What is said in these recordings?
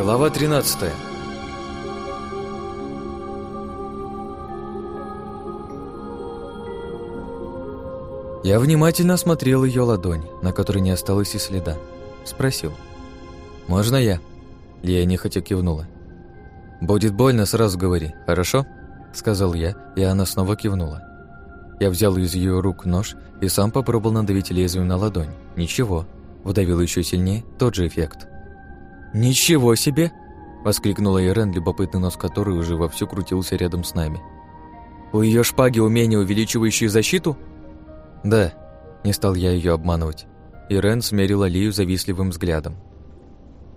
Глава 13 Я внимательно осмотрел ее ладонь, на которой не осталось и следа. Спросил. «Можно я?» Лия нехотя кивнула. «Будет больно, сразу говори, хорошо?» Сказал я, и она снова кивнула. Я взял из ее рук нож и сам попробовал надавить лезвием на ладонь. Ничего. Вдавил еще сильнее, тот же эффект. «Ничего себе!» — воскликнула Ирен, любопытный нос которой уже вовсю крутился рядом с нами. «У ее шпаги умение, увеличивающее защиту?» «Да», — не стал я ее обманывать. Ирен смерила Лию завистливым взглядом.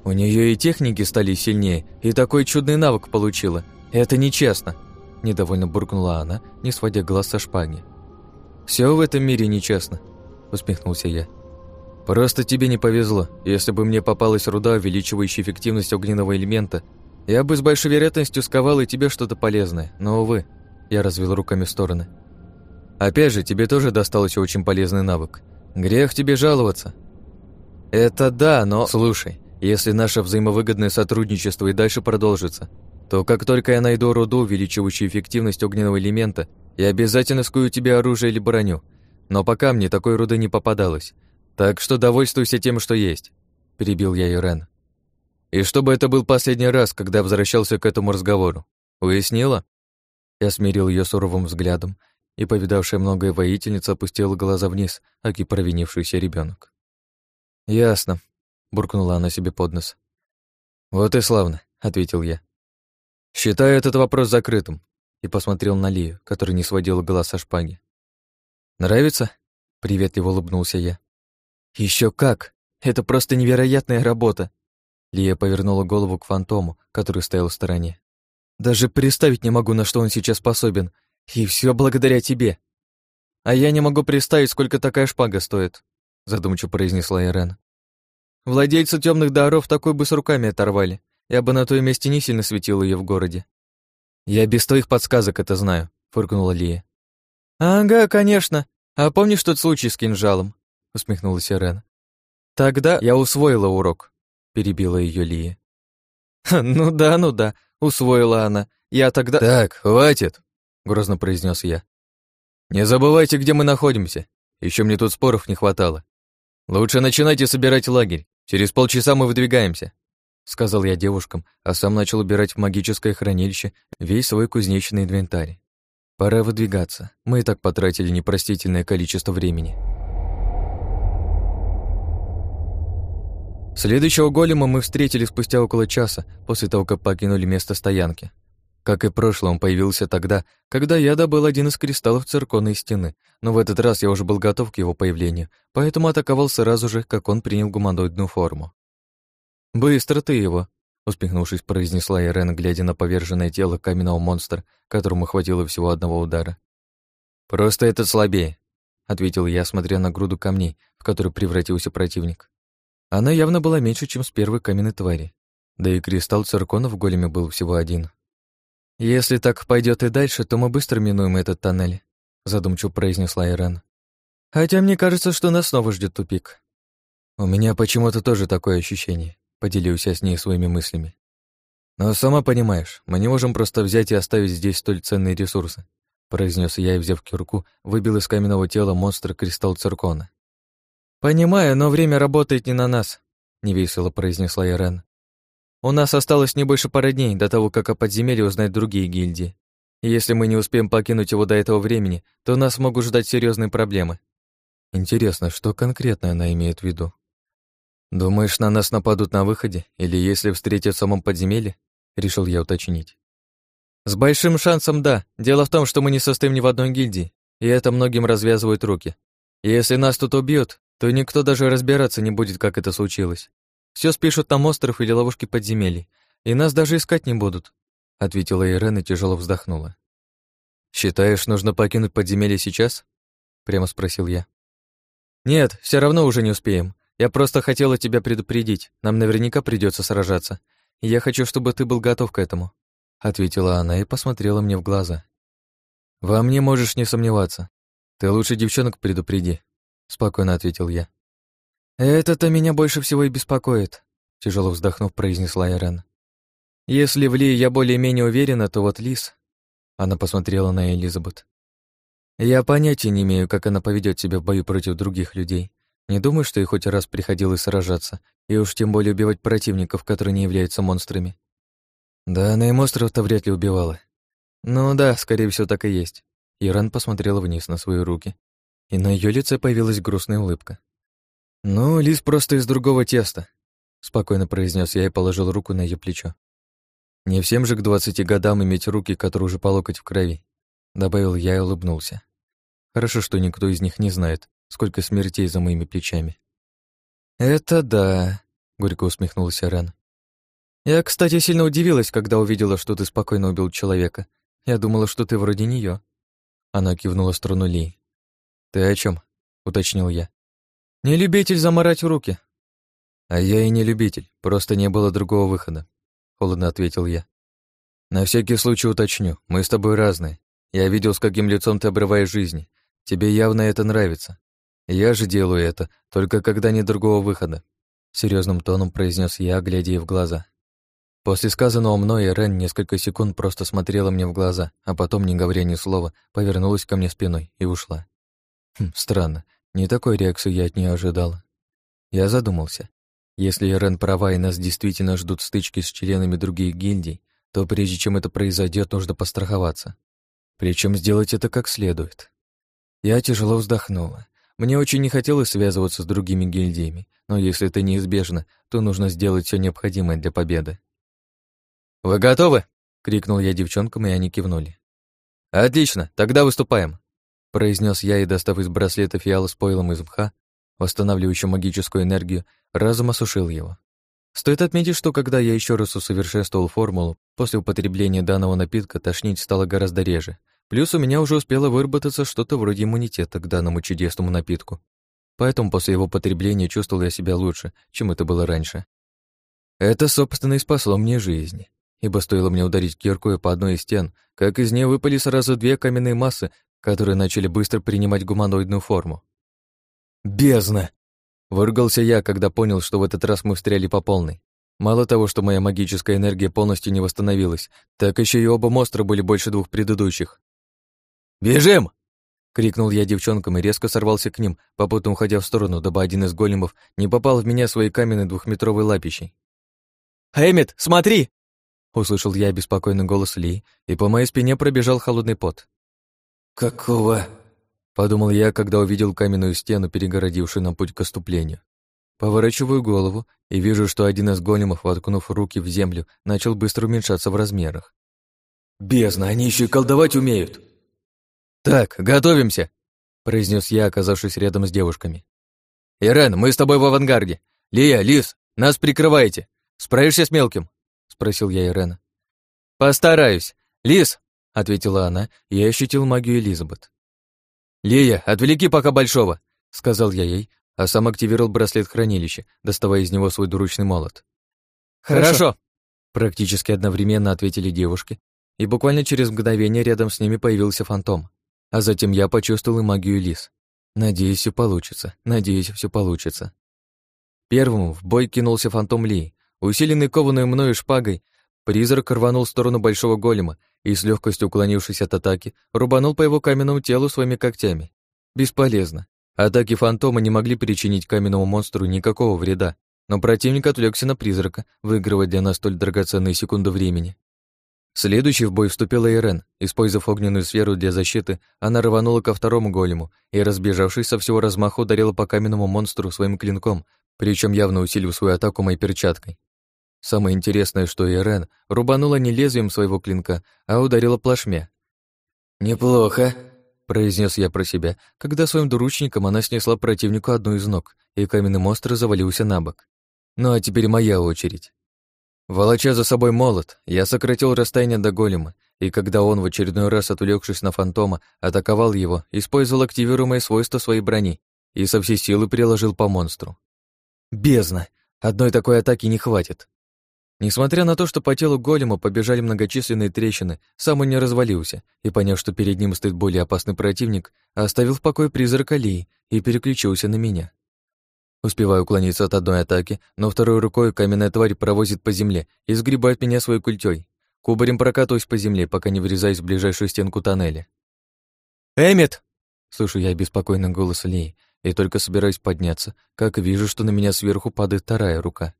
«У нее и техники стали сильнее, и такой чудный навык получила. Это нечестно!» Недовольно буркнула она, не сводя глаз со шпаги. Все в этом мире нечестно», — усмехнулся я. «Просто тебе не повезло. Если бы мне попалась руда, увеличивающая эффективность огненного элемента, я бы с большой вероятностью сковал и тебе что-то полезное. Но, увы, я развел руками в стороны. Опять же, тебе тоже достался очень полезный навык. Грех тебе жаловаться. Это да, но... Слушай, если наше взаимовыгодное сотрудничество и дальше продолжится, то как только я найду руду, увеличивающую эффективность огненного элемента, я обязательно скую тебе оружие или броню. Но пока мне такой руды не попадалось. Так что довольствуйся тем, что есть», — перебил я Ирен. «И чтобы это был последний раз, когда возвращался к этому разговору. Уяснила?» Я смирил ее суровым взглядом, и повидавшая многое воительница опустила глаза вниз, аки провинившийся ребенок. «Ясно», — буркнула она себе под нос. «Вот и славно», — ответил я. «Считаю этот вопрос закрытым», и посмотрел на Лию, которая не сводила глаз со шпаги. «Нравится?» — приветливо улыбнулся я. Еще как! Это просто невероятная работа!» Лия повернула голову к фантому, который стоял в стороне. «Даже представить не могу, на что он сейчас способен. И все благодаря тебе!» «А я не могу представить, сколько такая шпага стоит», задумчиво произнесла Ирен. «Владельцы темных даров такой бы с руками оторвали. Я бы на том месте не сильно светил ее в городе». «Я без твоих подсказок это знаю», фыркнула Лия. «Ага, конечно. А помнишь тот случай с кинжалом? Усмехнулась Ирен. Тогда я усвоила урок, перебила ее Лия. Ну да, ну да, усвоила она. Я тогда Так, хватит, грозно произнес я. Не забывайте, где мы находимся. Еще мне тут споров не хватало. Лучше начинайте собирать лагерь. Через полчаса мы выдвигаемся, сказал я девушкам, а сам начал убирать в магическое хранилище весь свой кузнечный инвентарь. Пора выдвигаться. Мы и так потратили непростительное количество времени. Следующего голема мы встретили спустя около часа после того, как покинули место стоянки. Как и прошлое, он появился тогда, когда я добыл один из кристаллов цирконной стены, но в этот раз я уже был готов к его появлению, поэтому атаковал сразу же, как он принял гуманоидную форму. «Быстро ты его», — усмехнувшись, произнесла Ирен, глядя на поверженное тело каменного монстра, которому хватило всего одного удара. «Просто этот слабее», — ответил я, смотря на груду камней, в которую превратился противник. Она явно была меньше, чем с первой каменной твари. Да и кристалл циркона в големе был всего один. «Если так пойдет и дальше, то мы быстро минуем этот тоннель», задумчиво произнесла Ирен. «Хотя мне кажется, что нас снова ждет тупик». «У меня почему-то тоже такое ощущение», поделился с ней своими мыслями. «Но сама понимаешь, мы не можем просто взять и оставить здесь столь ценные ресурсы», произнес я и, взяв кирку, выбил из каменного тела монстра кристалл циркона. «Понимаю, но время работает не на нас», — невесело произнесла Ирен. «У нас осталось не больше пары дней до того, как о подземелье узнают другие гильдии. Если мы не успеем покинуть его до этого времени, то нас могут ждать серьезные проблемы». Интересно, что конкретно она имеет в виду? «Думаешь, на нас нападут на выходе? Или если встретят в самом подземелье?» — решил я уточнить. «С большим шансом да. Дело в том, что мы не состоим ни в одной гильдии, и это многим развязывает руки. Если нас тут убьют, то никто даже разбираться не будет, как это случилось. Все спишут на остров или ловушки подземелий, и нас даже искать не будут», — ответила Ирен и тяжело вздохнула. «Считаешь, нужно покинуть подземелье сейчас?» — прямо спросил я. «Нет, все равно уже не успеем. Я просто хотела тебя предупредить. Нам наверняка придется сражаться. И я хочу, чтобы ты был готов к этому», — ответила она и посмотрела мне в глаза. «Во мне можешь не сомневаться. Ты лучше девчонок предупреди, спокойно ответил я. Это-то меня больше всего и беспокоит, тяжело вздохнув, произнесла Ирен. Если в Ли я более-менее уверена, то вот Лис... Она посмотрела на Элизабет. Я понятия не имею, как она поведет себя в бою против других людей. Не думаю, что ей хоть раз приходилось сражаться, и уж тем более убивать противников, которые не являются монстрами. Да, она и монстров-то вряд ли убивала. Ну да, скорее всего, так и есть. Иран посмотрела вниз на свои руки, и на ее лице появилась грустная улыбка. «Ну, лис просто из другого теста», — спокойно произнес я и положил руку на ее плечо. «Не всем же к двадцати годам иметь руки, которые уже по локоть в крови», — добавил я и улыбнулся. «Хорошо, что никто из них не знает, сколько смертей за моими плечами». «Это да», — горько усмехнулся Рен. «Я, кстати, сильно удивилась, когда увидела, что ты спокойно убил человека. Я думала, что ты вроде нее. Она кивнула в сторону Ли. «Ты о чем? уточнил я. «Не любитель заморать руки». «А я и не любитель, просто не было другого выхода», — холодно ответил я. «На всякий случай уточню, мы с тобой разные. Я видел, с каким лицом ты обрываешь жизни. Тебе явно это нравится. Я же делаю это, только когда нет другого выхода», — серьезным тоном произнес я, глядя ей в глаза. После сказанного мной Рен несколько секунд просто смотрела мне в глаза, а потом, не говоря ни слова, повернулась ко мне спиной и ушла. Хм, странно, не такой реакции я от нее ожидала. Я задумался. Если Рен права и нас действительно ждут стычки с членами других гильдий, то прежде чем это произойдет, нужно постраховаться. Причем сделать это как следует. Я тяжело вздохнула. Мне очень не хотелось связываться с другими гильдиями, но если это неизбежно, то нужно сделать все необходимое для победы. «Вы готовы?» — крикнул я девчонкам, и они кивнули. «Отлично, тогда выступаем», — произнес я и, достав из браслета фиала с пойлом из мха, восстанавливающим магическую энергию, разом осушил его. Стоит отметить, что когда я еще раз усовершенствовал формулу, после употребления данного напитка тошнить стало гораздо реже. Плюс у меня уже успело выработаться что-то вроде иммунитета к данному чудесному напитку. Поэтому после его потребления чувствовал я себя лучше, чем это было раньше. Это, собственно, и спасло мне жизнь ибо стоило мне ударить киркой по одной из стен, как из нее выпали сразу две каменные массы, которые начали быстро принимать гуманоидную форму. «Бездна!» — выругался я, когда понял, что в этот раз мы встряли по полной. Мало того, что моя магическая энергия полностью не восстановилась, так еще и оба монстра были больше двух предыдущих. «Бежим!» — крикнул я девчонкам и резко сорвался к ним, попутно уходя в сторону, дабы один из големов не попал в меня своей каменной двухметровой лапищей. «Эммет, смотри!» Услышал я беспокойный голос Ли, и по моей спине пробежал холодный пот. «Какого?» Подумал я, когда увидел каменную стену, перегородившую нам путь к оступлению. Поворачиваю голову и вижу, что один из големов, воткнув руки в землю, начал быстро уменьшаться в размерах. «Бездна, они еще и колдовать умеют!» «Так, готовимся!» — произнес я, оказавшись рядом с девушками. «Ирен, мы с тобой в авангарде. Лия, Лис, нас прикрываете. Справишься с мелким?» спросил я Ирена. Постараюсь. Лис, ответила она, и я ощутил магию Элизабет. Лия, отвлеки пока большого, сказал я ей, а сам активировал браслет хранилища, доставая из него свой двуручный молот. Хорошо. Практически одновременно ответили девушки, и буквально через мгновение рядом с ними появился фантом. А затем я почувствовал и магию лис. Надеюсь, все получится. Надеюсь, все получится. Первым в бой кинулся фантом Ли, Усиленный кованой мною шпагой, призрак рванул в сторону большого голема и, с легкостью уклонившись от атаки, рубанул по его каменному телу своими когтями. Бесполезно. Атаки фантома не могли причинить каменному монстру никакого вреда, но противник отвлекся на призрака, выигрывая для нас столь драгоценные секунды времени. Следующий в бой вступила Ирен. Использовав огненную сферу для защиты, она рванула ко второму голему и, разбежавшись со всего размаху, ударила по каменному монстру своим клинком, причем явно усилив свою атаку моей перчаткой. Самое интересное, что Ирен рубанула не лезвием своего клинка, а ударила плашмя. «Неплохо», — произнес я про себя, когда своим дуручником она снесла противнику одну из ног, и каменный монстр завалился на бок. Ну а теперь моя очередь. Волоча за собой молот, я сократил расстояние до голема, и когда он, в очередной раз отвлекшись на фантома, атаковал его, использовал активируемое свойство своей брони и со всей силы приложил по монстру. Бездна! Одной такой атаки не хватит. Несмотря на то, что по телу голема побежали многочисленные трещины, сам он не развалился и, поняв, что перед ним стоит более опасный противник, оставил в покое призрак Алии и переключился на меня. Успеваю уклониться от одной атаки, но второй рукой каменная тварь провозит по земле и сгребает меня своей культей. Кубарем прокатываюсь по земле, пока не врезаюсь в ближайшую стенку тоннеля. «Эммет!» — слышу я беспокойный голос Лии, и только собираюсь подняться, как вижу, что на меня сверху падает вторая рука.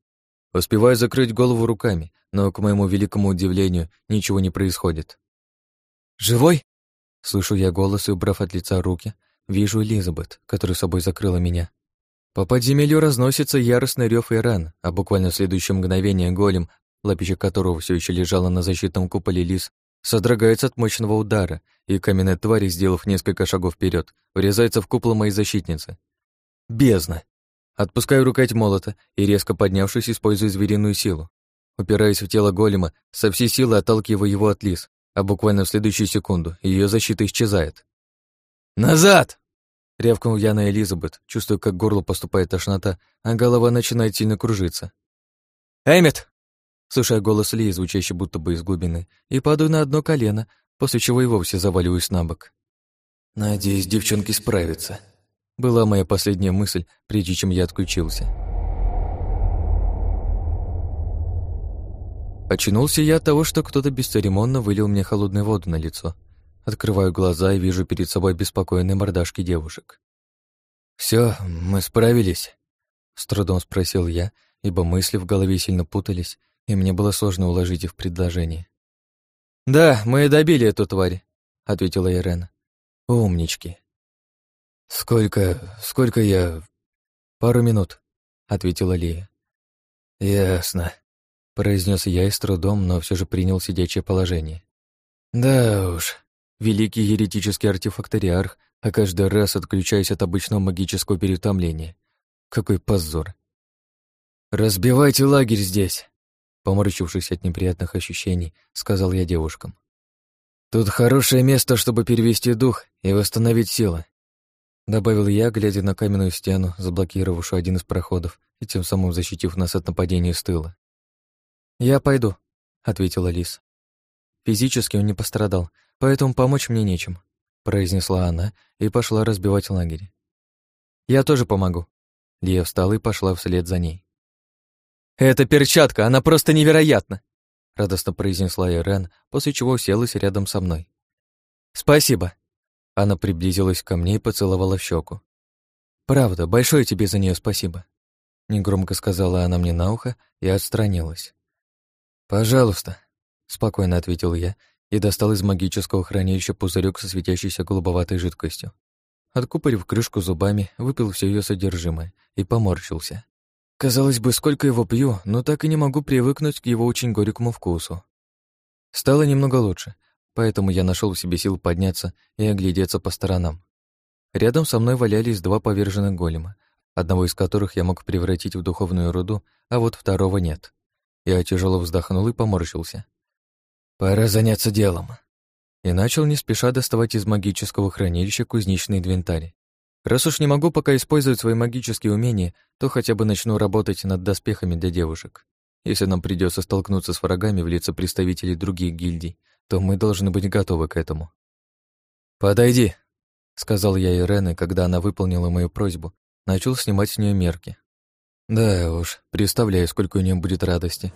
Успеваю закрыть голову руками, но, к моему великому удивлению, ничего не происходит. «Живой?» Слышу я голос и, убрав от лица руки, вижу Элизабет, которая собой закрыла меня. По подземелью разносится яростный рев и ран, а буквально в следующее мгновение голем, лапища которого все еще лежала на защитном куполе лис, содрогается от мощного удара, и каменная тварь, сделав несколько шагов вперед, врезается в купол моей защитницы. Бездна! Отпускаю рукоять молота и, резко поднявшись, использую звериную силу. Упираясь в тело голема, со всей силы отталкиваю его от лис, а буквально в следующую секунду ее защита исчезает. «Назад!» — рявкнул я на Элизабет, чувствуя, как горло поступает тошнота, а голова начинает сильно кружиться. «Эммет!» Слушая голос Ли, звучащий будто бы из глубины, и падаю на одно колено, после чего и вовсе заваливаюсь на бок. «Надеюсь, девчонки справятся», — была моя последняя мысль, прежде чем я отключился. Очнулся я от того, что кто-то бесцеремонно вылил мне холодную воду на лицо. Открываю глаза и вижу перед собой беспокойные мордашки девушек. Все, мы справились?» — с трудом спросил я, ибо мысли в голове сильно путались, и мне было сложно уложить их в предложение. «Да, мы добили эту тварь», — ответила Ирена. «Умнички». «Сколько... сколько я...» «Пару минут», — ответила Лия. «Ясно», — произнес я и с трудом, но все же принял сидячее положение. «Да уж, великий еретический артефакториарх, а каждый раз отключаясь от обычного магического переутомления. Какой позор!» «Разбивайте лагерь здесь!» Поморщившись от неприятных ощущений, сказал я девушкам. «Тут хорошее место, чтобы перевести дух и восстановить силы», добавил я, глядя на каменную стену, заблокировавшую один из проходов и тем самым защитив нас от нападения с тыла. «Я пойду», — ответила Лис. «Физически он не пострадал, поэтому помочь мне нечем», — произнесла она и пошла разбивать лагерь. «Я тоже помогу». Лия встала и пошла вслед за ней. «Эта перчатка, она просто невероятна!» радостно произнесла Ирен, после чего уселась рядом со мной. «Спасибо!» Она приблизилась ко мне и поцеловала в щеку. «Правда, большое тебе за нее спасибо!» Негромко сказала она мне на ухо и отстранилась. «Пожалуйста», — спокойно ответил я и достал из магического хранилища пузырек со светящейся голубоватой жидкостью. Откупорив крышку зубами, выпил все ее содержимое и поморщился. Казалось бы, сколько его пью, но так и не могу привыкнуть к его очень горькому вкусу. Стало немного лучше, поэтому я нашел в себе сил подняться и оглядеться по сторонам. Рядом со мной валялись два поверженных голема, одного из которых я мог превратить в духовную руду, а вот второго нет. Я тяжело вздохнул и поморщился. «Пора заняться делом». И начал не спеша доставать из магического хранилища кузнечный инвентарь. Раз уж не могу пока использовать свои магические умения, то хотя бы начну работать над доспехами для девушек. Если нам придется столкнуться с врагами в лице представителей других гильдий, то мы должны быть готовы к этому. «Подойди», — сказал я Ирене, когда она выполнила мою просьбу, начал снимать с нее мерки. Да уж, представляю, сколько у нее будет радости.